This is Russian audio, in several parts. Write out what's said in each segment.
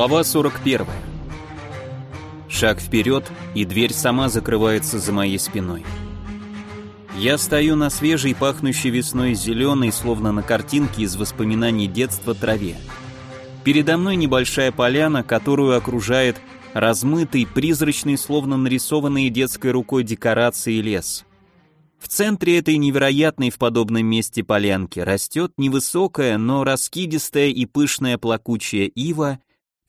Глава 41. Шаг вперед, и дверь сама закрывается за моей спиной. Я стою на свежей, пахнущей весной зеленой, словно на картинке из воспоминаний детства траве. Передо мной небольшая поляна, которую окружает размытый, призрачный, словно нарисованный детской рукой декорации лес. В центре этой невероятной в подобном месте полянки растет невысокая, но раскидистая и пышная плакучая ива,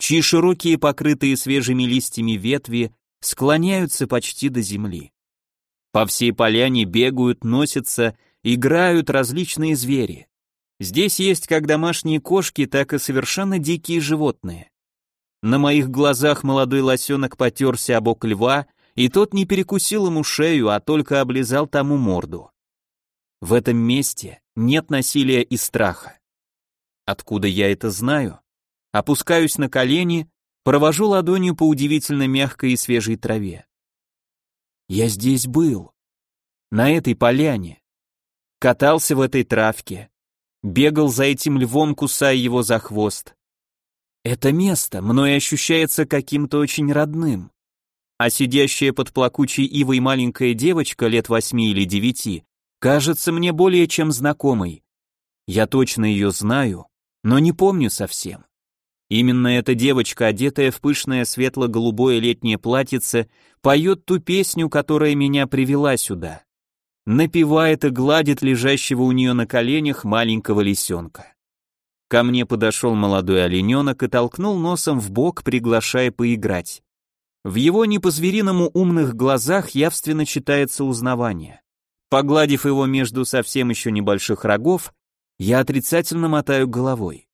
чьи широкие покрытые свежими листьями ветви склоняются почти до земли. По всей поляне бегают, носятся, играют различные звери. Здесь есть как домашние кошки, так и совершенно дикие животные. На моих глазах молодой лосенок потерся об бок льва, и тот не перекусил ему шею, а только облизал тому морду. В этом месте нет насилия и страха. Откуда я это знаю? Опускаюсь на колени, провожу ладонью по удивительно мягкой и свежей траве. Я здесь был. На этой поляне. Катался в этой травке. Бегал за этим львом, кусая его за хвост. Это место мной ощущается каким-то очень родным а сидящая под плакучей ивой маленькая девочка лет восьми или девяти кажется мне более чем знакомой. Я точно ее знаю, но не помню совсем. Именно эта девочка, одетая в пышное светло-голубое летнее платьице, поет ту песню, которая меня привела сюда. Напевает и гладит лежащего у нее на коленях маленького лисенка. Ко мне подошел молодой олененок и толкнул носом в бок, приглашая поиграть. В его не по-звериному умных глазах явственно читается узнавание. Погладив его между совсем еще небольших рогов, я отрицательно мотаю головой.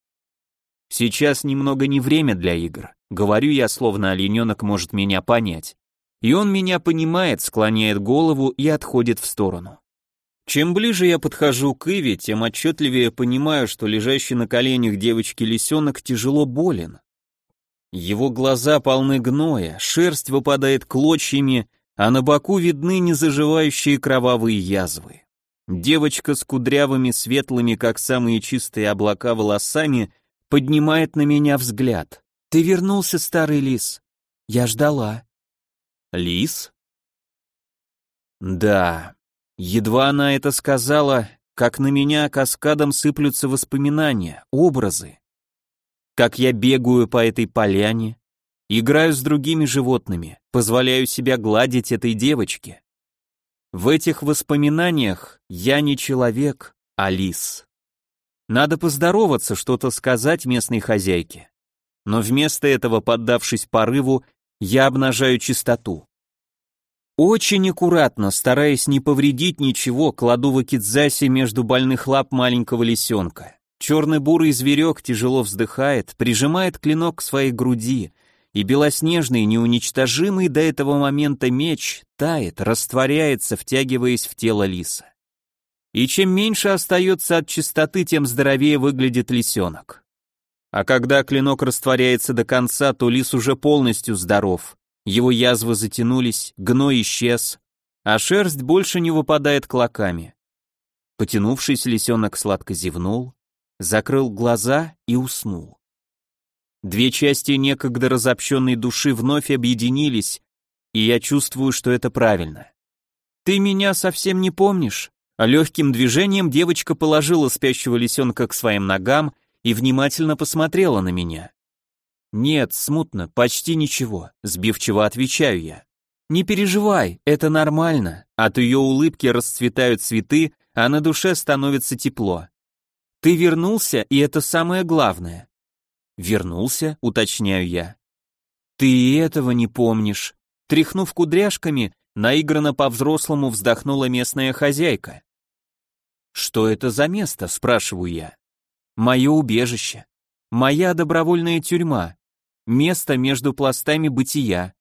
Сейчас немного не время для игр. Говорю я, словно олененок может меня понять. И он меня понимает, склоняет голову и отходит в сторону. Чем ближе я подхожу к Иве, тем отчетливее понимаю, что лежащий на коленях девочки лисенок тяжело болен. Его глаза полны гноя, шерсть выпадает клочьями, а на боку видны незаживающие кровавые язвы. Девочка с кудрявыми, светлыми, как самые чистые облака, волосами поднимает на меня взгляд. «Ты вернулся, старый лис. Я ждала». «Лис?» «Да». Едва она это сказала, как на меня каскадом сыплются воспоминания, образы как я бегаю по этой поляне, играю с другими животными, позволяю себя гладить этой девочке. В этих воспоминаниях я не человек, а лис. Надо поздороваться, что-то сказать местной хозяйке. Но вместо этого, поддавшись порыву, я обнажаю чистоту. Очень аккуратно, стараясь не повредить ничего, кладу вакидзаси между больных лап маленького лисенка. Черный бурый зверек тяжело вздыхает, прижимает клинок к своей груди, и белоснежный, неуничтожимый до этого момента меч тает, растворяется, втягиваясь в тело лиса. И чем меньше остается от чистоты, тем здоровее выглядит лисенок. А когда клинок растворяется до конца, то лис уже полностью здоров. Его язвы затянулись, гной исчез, а шерсть больше не выпадает клоками. Потянувшись, лисенок сладко зевнул, закрыл глаза и уснул. Две части некогда разобщенной души вновь объединились, и я чувствую, что это правильно. «Ты меня совсем не помнишь?» А легким движением девочка положила спящего лисенка к своим ногам и внимательно посмотрела на меня. «Нет, смутно, почти ничего», — сбивчиво отвечаю я. «Не переживай, это нормально». От ее улыбки расцветают цветы, а на душе становится тепло. Ты вернулся, и это самое главное. Вернулся, уточняю я. Ты этого не помнишь. Тряхнув кудряшками, наигранно по-взрослому вздохнула местная хозяйка. Что это за место, спрашиваю я. Мое убежище. Моя добровольная тюрьма. Место между пластами бытия.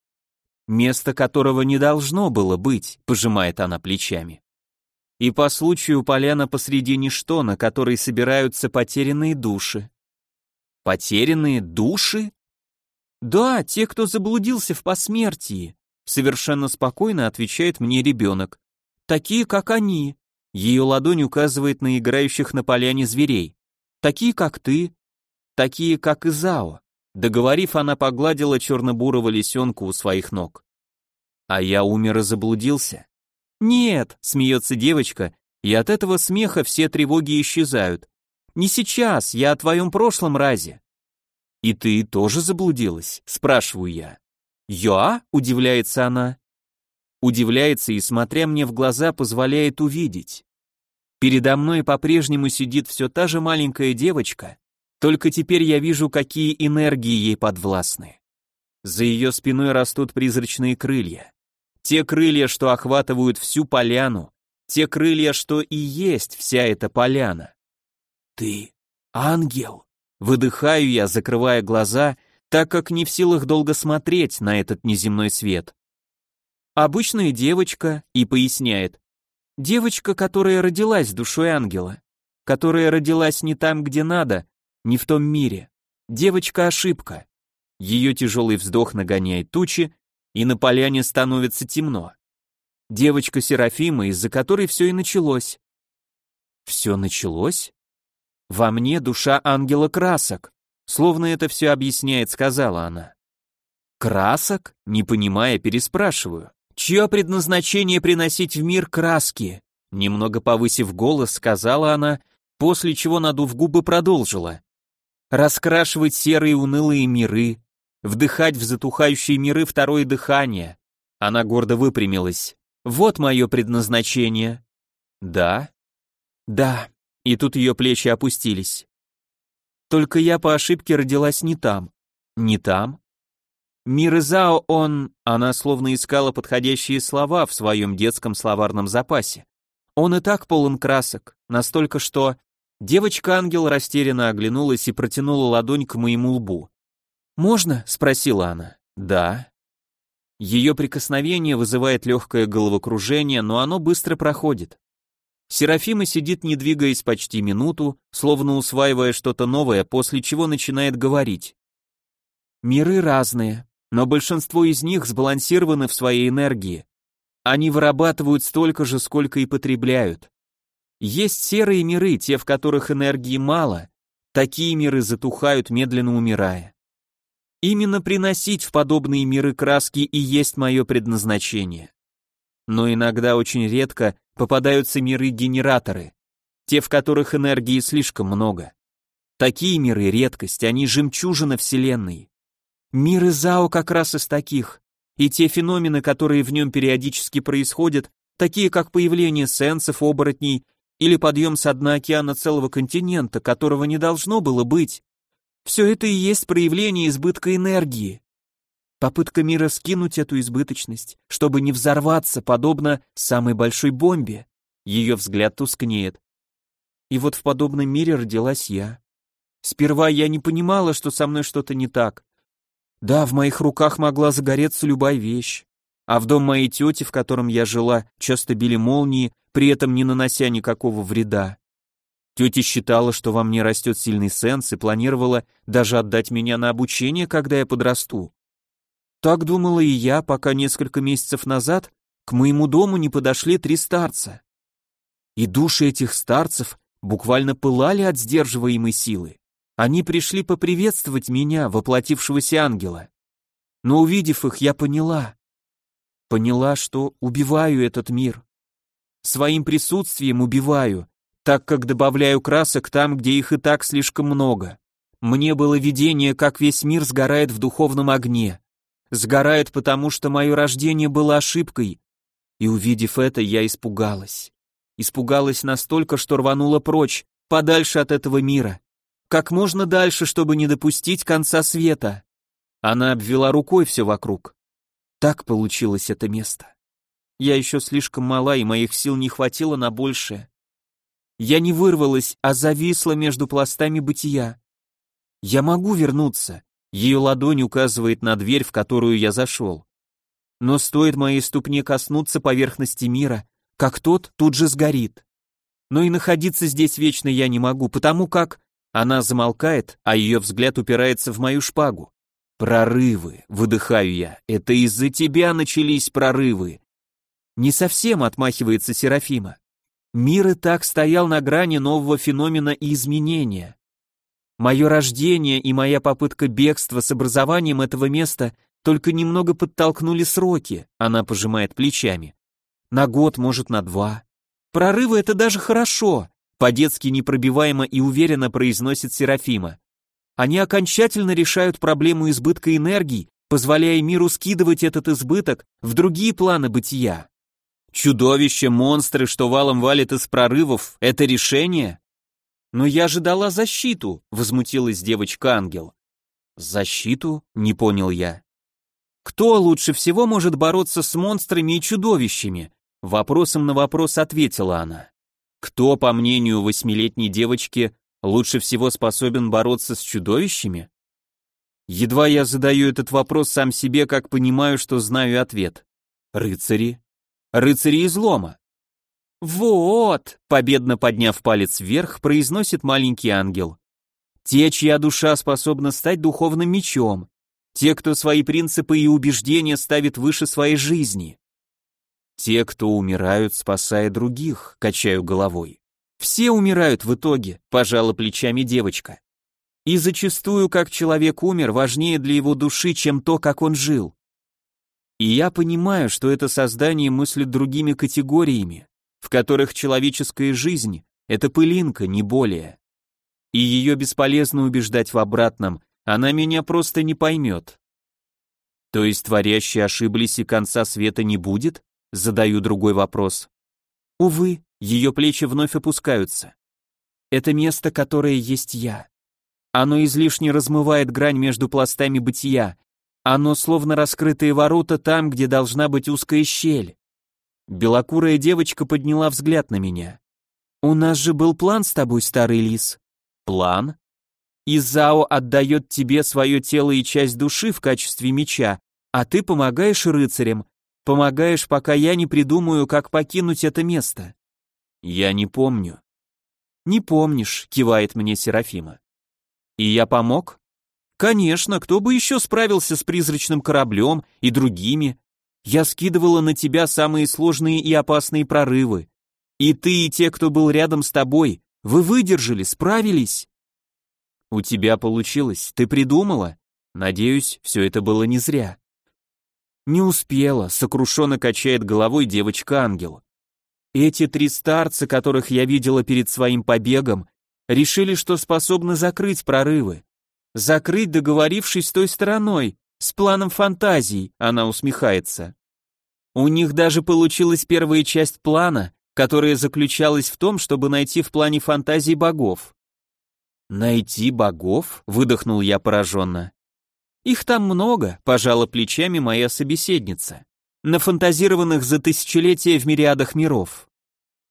Место которого не должно было быть, пожимает она плечами. И по случаю поляна посреди ничто, на которой собираются потерянные души. Потерянные души? Да, те, кто заблудился в посмертии, совершенно спокойно отвечает мне ребенок. Такие, как они. Ее ладонь указывает на играющих на поляне зверей. Такие, как ты. Такие, как Изао. Договорив, она погладила черно-бурого лисенка у своих ног. А я умер и заблудился. Нет, смеется девочка, и от этого смеха все тревоги исчезают. Не сейчас, я о твоем прошлом разе. И ты тоже заблудилась, спрашиваю я. Я? удивляется она. Удивляется и, смотря мне в глаза, позволяет увидеть. Передо мной по-прежнему сидит все та же маленькая девочка, только теперь я вижу, какие энергии ей подвластны. За ее спиной растут призрачные крылья. Те крылья, что охватывают всю поляну, те крылья, что и есть вся эта поляна. Ты ангел, выдыхаю я, закрывая глаза, так как не в силах долго смотреть на этот неземной свет. Обычная девочка и поясняет. Девочка, которая родилась душой ангела, которая родилась не там, где надо, не в том мире. Девочка-ошибка. Ее тяжелый вздох нагоняет тучи, и на поляне становится темно. Девочка Серафима, из-за которой все и началось. Все началось? Во мне душа ангела красок. Словно это все объясняет, сказала она. Красок? Не понимая, переспрашиваю. Чье предназначение приносить в мир краски? Немного повысив голос, сказала она, после чего, надув губы, продолжила. Раскрашивать серые унылые миры, вдыхать в затухающие миры второе дыхание. Она гордо выпрямилась. Вот мое предназначение. Да? Да. И тут ее плечи опустились. Только я по ошибке родилась не там. Не там? Мирызао он... Она словно искала подходящие слова в своем детском словарном запасе. Он и так полон красок, настолько что... Девочка-ангел растерянно оглянулась и протянула ладонь к моему лбу. «Можно?» — спросила она. «Да». Ее прикосновение вызывает легкое головокружение, но оно быстро проходит. Серафима сидит, не двигаясь почти минуту, словно усваивая что-то новое, после чего начинает говорить. «Миры разные, но большинство из них сбалансированы в своей энергии. Они вырабатывают столько же, сколько и потребляют. Есть серые миры, те, в которых энергии мало, такие миры затухают, медленно умирая. Именно приносить в подобные миры краски и есть мое предназначение. Но иногда очень редко попадаются миры-генераторы, те, в которых энергии слишком много. Такие миры — редкость, они жемчужина Вселенной. Мир Изао как раз из таких, и те феномены, которые в нем периодически происходят, такие как появление сенсов, оборотней или подъем с дна океана целого континента, которого не должно было быть. Все это и есть проявление избытка энергии. Попытка мира скинуть эту избыточность, чтобы не взорваться, подобно самой большой бомбе. Ее взгляд тускнеет. И вот в подобном мире родилась я. Сперва я не понимала, что со мной что-то не так. Да, в моих руках могла загореться любая вещь. А в дом моей тети, в котором я жила, часто били молнии, при этом не нанося никакого вреда. Тетя считала, что во мне растет сильный сенс и планировала даже отдать меня на обучение, когда я подрасту. Так думала и я, пока несколько месяцев назад к моему дому не подошли три старца. И души этих старцев буквально пылали от сдерживаемой силы. Они пришли поприветствовать меня, воплотившегося ангела. Но увидев их, я поняла. Поняла, что убиваю этот мир. Своим присутствием убиваю, так как добавляю красок там, где их и так слишком много. Мне было видение, как весь мир сгорает в духовном огне. Сгорает, потому что мое рождение было ошибкой. И увидев это, я испугалась. Испугалась настолько, что рванула прочь, подальше от этого мира как можно дальше, чтобы не допустить конца света. Она обвела рукой все вокруг. Так получилось это место. Я еще слишком мала, и моих сил не хватило на большее. Я не вырвалась, а зависла между пластами бытия. Я могу вернуться. Ее ладонь указывает на дверь, в которую я зашел. Но стоит моей ступне коснуться поверхности мира, как тот тут же сгорит. Но и находиться здесь вечно я не могу, потому как она замолкает, а ее взгляд упирается в мою шпагу. Прорывы, выдыхаю я. Это из-за тебя начались прорывы. Не совсем отмахивается Серафима. Мир и так стоял на грани нового феномена и изменения. Мое рождение и моя попытка бегства с образованием этого места только немного подтолкнули сроки, она пожимает плечами. На год, может, на два. Прорывы — это даже хорошо, по-детски непробиваемо и уверенно произносит Серафима. Они окончательно решают проблему избытка энергии, позволяя миру скидывать этот избыток в другие планы бытия. Чудовища, монстры, что валом валят из прорывов — это решение? «Но я же дала защиту», — возмутилась девочка-ангел. «Защиту?» — не понял я. «Кто лучше всего может бороться с монстрами и чудовищами?» Вопросом на вопрос ответила она. «Кто, по мнению восьмилетней девочки, лучше всего способен бороться с чудовищами?» Едва я задаю этот вопрос сам себе, как понимаю, что знаю ответ. Рыцари. Рыцари излома. «Вот!» — победно подняв палец вверх, произносит маленький ангел. «Те, чья душа способна стать духовным мечом, те, кто свои принципы и убеждения ставит выше своей жизни. Те, кто умирают, спасая других, качаю головой. Все умирают в итоге, пожала плечами девочка. И зачастую, как человек умер, важнее для его души, чем то, как он жил. И я понимаю, что это создание мыслит другими категориями, в которых человеческая жизнь — это пылинка, не более. И ее бесполезно убеждать в обратном, она меня просто не поймет. То есть творящие ошиблись и конца света не будет? Задаю другой вопрос. Увы, ее плечи вновь опускаются. Это место, которое есть я. Оно излишне размывает грань между пластами бытия. Оно словно раскрытые ворота там, где должна быть узкая щель. Белокурая девочка подняла взгляд на меня. «У нас же был план с тобой, старый лис». «План?» Изао отдает тебе свое тело и часть души в качестве меча, а ты помогаешь рыцарям, помогаешь, пока я не придумаю, как покинуть это место». «Я не помню». «Не помнишь», — кивает мне Серафима. «И я помог?» «Конечно, кто бы еще справился с призрачным кораблем и другими, я скидывала на тебя самые сложные и опасные прорывы. И ты, и те, кто был рядом с тобой, вы выдержали, справились. У тебя получилось, ты придумала? Надеюсь, все это было не зря. Не успела, сокрушенно качает головой девочка-ангел. Эти три старца, которых я видела перед своим побегом, решили, что способны закрыть прорывы. Закрыть, договорившись с той стороной, с планом фантазий, она усмехается. У них даже получилась первая часть плана, которая заключалась в том, чтобы найти в плане фантазий богов. «Найти богов?» — выдохнул я пораженно. «Их там много», — пожала плечами моя собеседница. «Нафантазированных за тысячелетия в мириадах миров.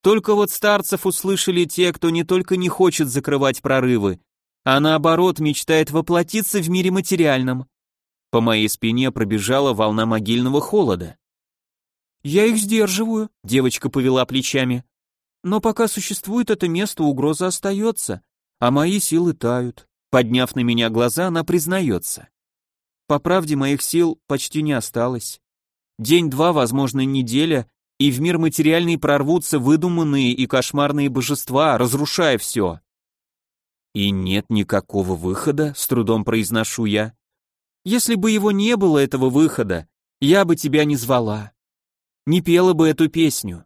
Только вот старцев услышали те, кто не только не хочет закрывать прорывы, а наоборот мечтает воплотиться в мире материальном. По моей спине пробежала волна могильного холода. «Я их сдерживаю», — девочка повела плечами. «Но пока существует это место, угроза остается, а мои силы тают». Подняв на меня глаза, она признается. По правде, моих сил почти не осталось. День-два, возможно, неделя, и в мир материальный прорвутся выдуманные и кошмарные божества, разрушая все. «И нет никакого выхода», — с трудом произношу я. Если бы его не было, этого выхода, я бы тебя не звала. Не пела бы эту песню.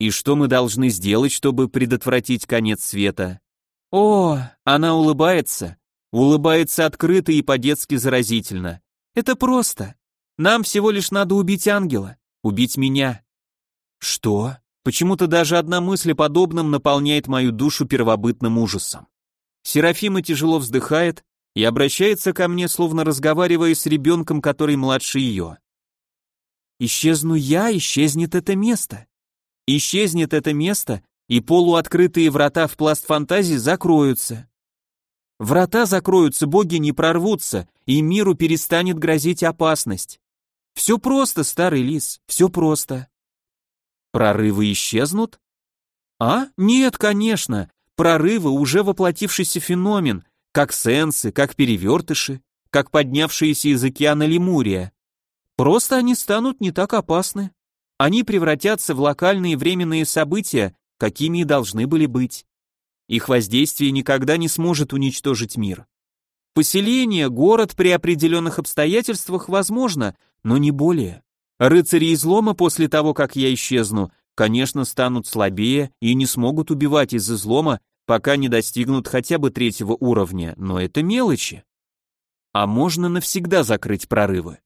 И что мы должны сделать, чтобы предотвратить конец света? О, она улыбается. Улыбается открыто и по-детски заразительно. Это просто. Нам всего лишь надо убить ангела, убить меня. Что? Почему-то даже одна мысль о подобном наполняет мою душу первобытным ужасом. Серафима тяжело вздыхает, и обращается ко мне, словно разговаривая с ребенком, который младше ее. Исчезну я, исчезнет это место. Исчезнет это место, и полуоткрытые врата в пласт фантазии закроются. Врата закроются, боги не прорвутся, и миру перестанет грозить опасность. Все просто, старый лис, все просто. Прорывы исчезнут? А? Нет, конечно. Прорывы уже воплотившийся феномен, как сенсы, как перевертыши, как поднявшиеся из океана Лемурия. Просто они станут не так опасны. Они превратятся в локальные временные события, какими и должны были быть. Их воздействие никогда не сможет уничтожить мир. Поселение, город при определенных обстоятельствах возможно, но не более. Рыцари излома после того, как я исчезну, конечно, станут слабее и не смогут убивать из излома, пока не достигнут хотя бы третьего уровня, но это мелочи. А можно навсегда закрыть прорывы.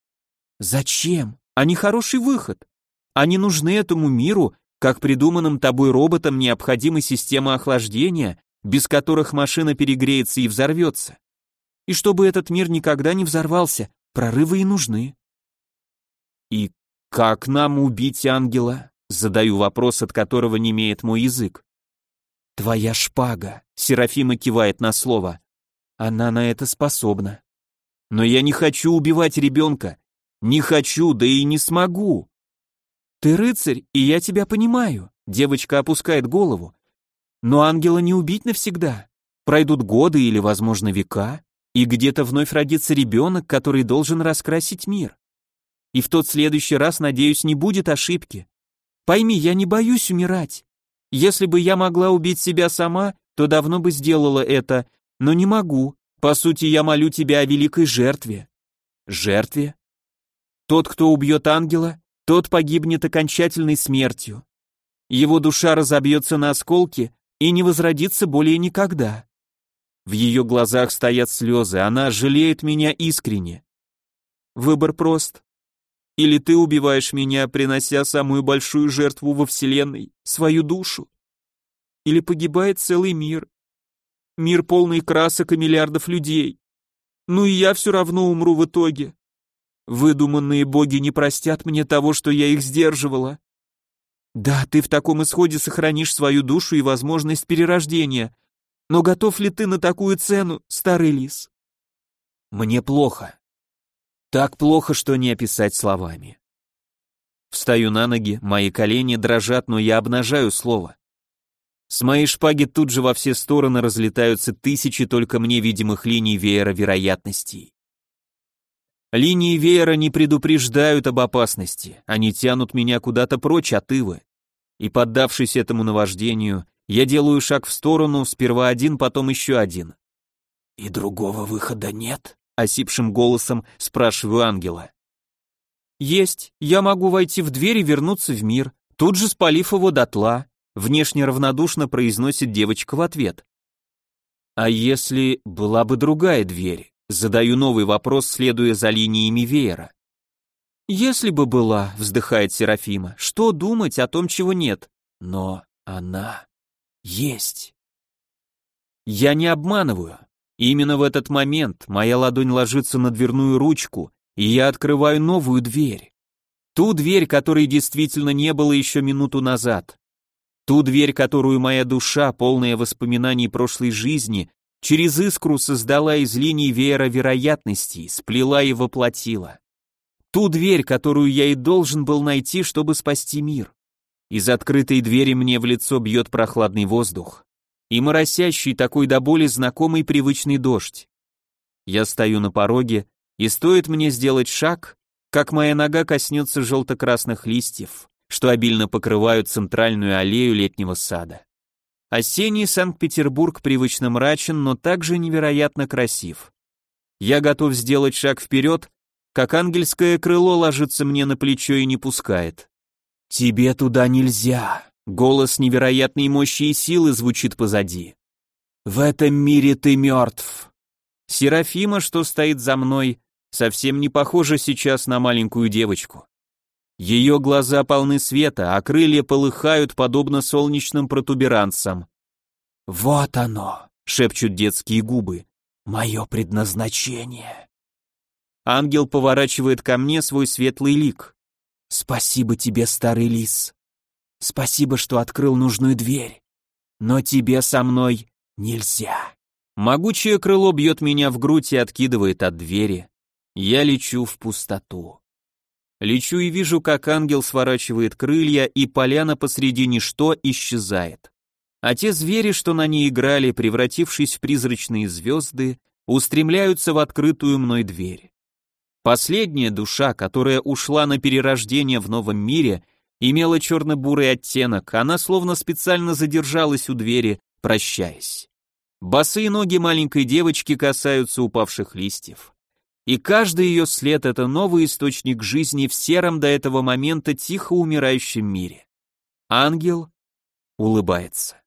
Зачем? Они хороший выход. Они нужны этому миру, как придуманным тобой роботам необходима система охлаждения, без которых машина перегреется и взорвется. И чтобы этот мир никогда не взорвался, прорывы и нужны. И как нам убить ангела? Задаю вопрос, от которого не имеет мой язык. Твоя шпага, Серафима кивает на слово. Она на это способна. Но я не хочу убивать ребенка. Не хочу, да и не смогу. Ты рыцарь, и я тебя понимаю. Девочка опускает голову. Но ангела не убить навсегда. Пройдут годы или, возможно, века, и где-то вновь родится ребенок, который должен раскрасить мир. И в тот следующий раз, надеюсь, не будет ошибки. Пойми, я не боюсь умирать. Если бы я могла убить себя сама, то давно бы сделала это, но не могу. По сути, я молю тебя о великой жертве. Жертве? Тот, кто убьет ангела, тот погибнет окончательной смертью. Его душа разобьется на осколки и не возродится более никогда. В ее глазах стоят слезы, она жалеет меня искренне. Выбор прост. Или ты убиваешь меня, принося самую большую жертву во Вселенной, свою душу. Или погибает целый мир. Мир полный красок и миллиардов людей. Ну и я все равно умру в итоге. Выдуманные боги не простят мне того, что я их сдерживала. Да, ты в таком исходе сохранишь свою душу и возможность перерождения, но готов ли ты на такую цену, старый лис? Мне плохо. Так плохо, что не описать словами. Встаю на ноги, мои колени дрожат, но я обнажаю слово. С моей шпаги тут же во все стороны разлетаются тысячи только мне видимых линий веера вероятностей. Линии веера не предупреждают об опасности, они тянут меня куда-то прочь от Ивы. И поддавшись этому наваждению, я делаю шаг в сторону, сперва один, потом еще один. «И другого выхода нет?» — осипшим голосом спрашиваю ангела. «Есть. Я могу войти в дверь и вернуться в мир, тут же спалив его дотла», — внешне равнодушно произносит девочка в ответ. «А если была бы другая дверь?» Задаю новый вопрос, следуя за линиями веера. «Если бы была», — вздыхает Серафима, — «что думать о том, чего нет?» «Но она...» Есть. Я не обманываю. Именно в этот момент моя ладонь ложится на дверную ручку, и я открываю новую дверь. Ту дверь, которой действительно не было еще минуту назад. Ту дверь, которую моя душа, полная воспоминаний прошлой жизни, через искру создала из линий веера вероятностей, сплела и воплотила. Ту дверь, которую я и должен был найти, чтобы спасти мир. Из открытой двери мне в лицо бьет прохладный воздух и моросящий такой до боли знакомый привычный дождь. Я стою на пороге, и стоит мне сделать шаг, как моя нога коснется желто-красных листьев, что обильно покрывают центральную аллею летнего сада. Осенний Санкт-Петербург привычно мрачен, но также невероятно красив. Я готов сделать шаг вперед, как ангельское крыло ложится мне на плечо и не пускает. «Тебе туда нельзя!» Голос невероятной мощи и силы звучит позади. «В этом мире ты мертв!» Серафима, что стоит за мной, совсем не похожа сейчас на маленькую девочку. Ее глаза полны света, а крылья полыхают, подобно солнечным протуберанцам. «Вот оно!» — шепчут детские губы. «Мое предназначение!» Ангел поворачивает ко мне свой светлый лик. Спасибо тебе, старый лис. Спасибо, что открыл нужную дверь. Но тебе со мной нельзя. Могучее крыло бьет меня в грудь и откидывает от двери. Я лечу в пустоту. Лечу и вижу, как ангел сворачивает крылья, и поляна посреди ничто исчезает. А те звери, что на ней играли, превратившись в призрачные звезды, устремляются в открытую мной дверь. Последняя душа, которая ушла на перерождение в новом мире, имела черно-бурый оттенок, она словно специально задержалась у двери, прощаясь. Босые ноги маленькой девочки касаются упавших листьев. И каждый ее след — это новый источник жизни в сером до этого момента тихо умирающем мире. Ангел улыбается.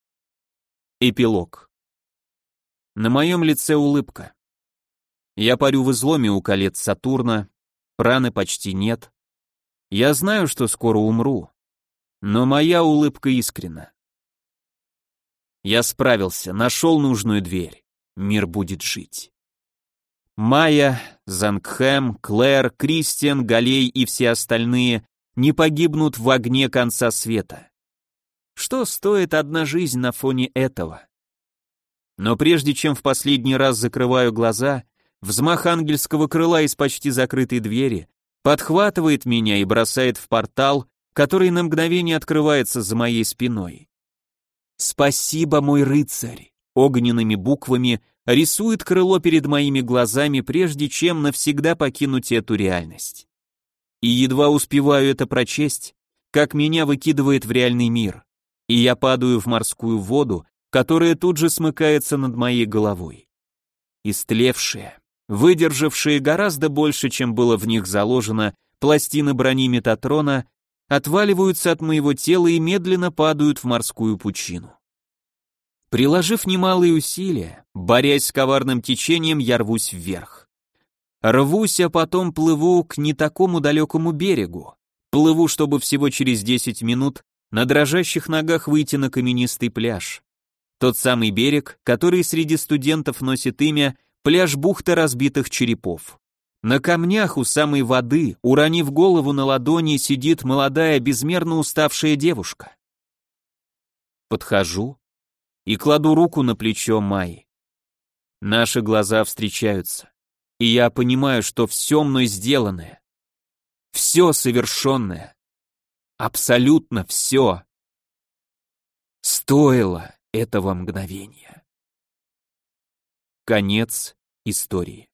Эпилог. На моем лице улыбка. Я парю в изломе у колец Сатурна, праны почти нет. Я знаю, что скоро умру, но моя улыбка искренна. Я справился, нашел нужную дверь. Мир будет жить. Майя, Зангхэм, Клэр, Кристиан, Галей и все остальные не погибнут в огне конца света. Что стоит одна жизнь на фоне этого? Но прежде чем в последний раз закрываю глаза, взмах ангельского крыла из почти закрытой двери подхватывает меня и бросает в портал, который на мгновение открывается за моей спиной. «Спасибо, мой рыцарь!» огненными буквами рисует крыло перед моими глазами, прежде чем навсегда покинуть эту реальность. И едва успеваю это прочесть, как меня выкидывает в реальный мир, и я падаю в морскую воду, которая тут же смыкается над моей головой. Истлевшие, выдержавшие гораздо больше, чем было в них заложено, пластины брони Метатрона отваливаются от моего тела и медленно падают в морскую пучину. Приложив немалые усилия, борясь с коварным течением, я рвусь вверх. Рвусь, а потом плыву к не такому далекому берегу. Плыву, чтобы всего через 10 минут на дрожащих ногах выйти на каменистый пляж. Тот самый берег, который среди студентов носит имя пляж бухты разбитых черепов. На камнях у самой воды, уронив голову на ладони, сидит молодая, безмерно уставшая девушка. Подхожу и кладу руку на плечо Майи. Наши глаза встречаются, и я понимаю, что все мной сделанное, все совершенное, абсолютно все, стоило этого мгновения. Конец истории.